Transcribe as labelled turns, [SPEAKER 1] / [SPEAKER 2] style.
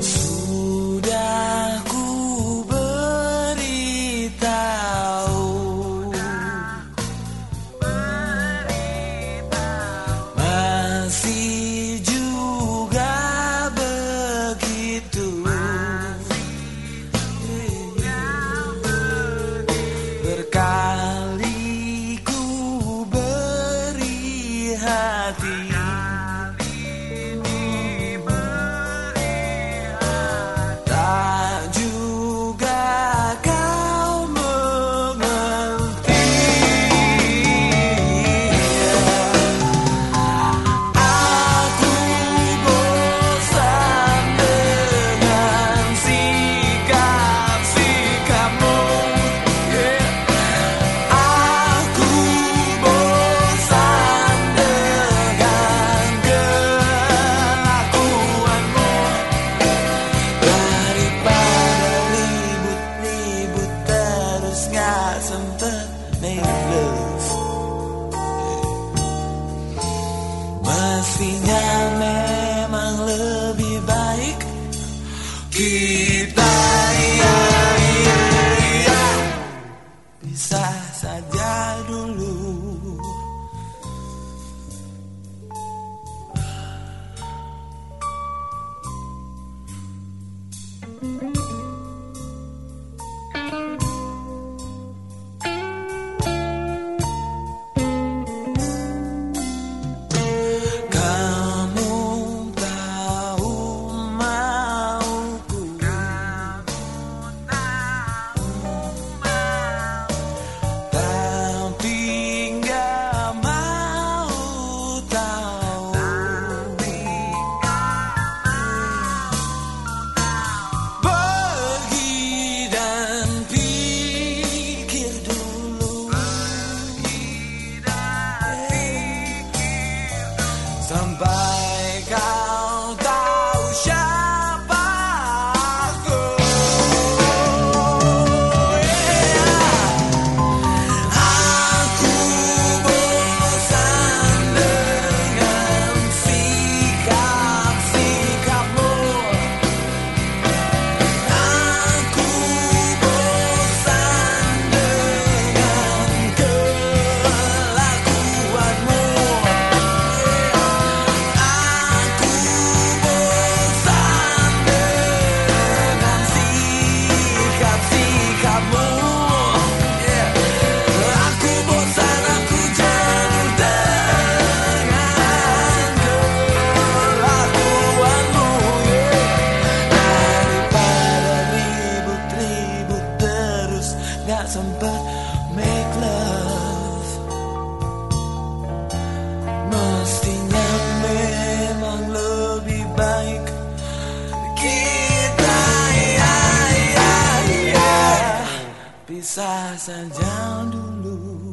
[SPEAKER 1] Sudah ku beritahu, Masih juga begitu. Berkali ku beri hati make love Mestinya memang lebih baik Kita Gak sempet make love. Mestinya memang lebih baik Kita. Ya ya ya. Pisah saja dulu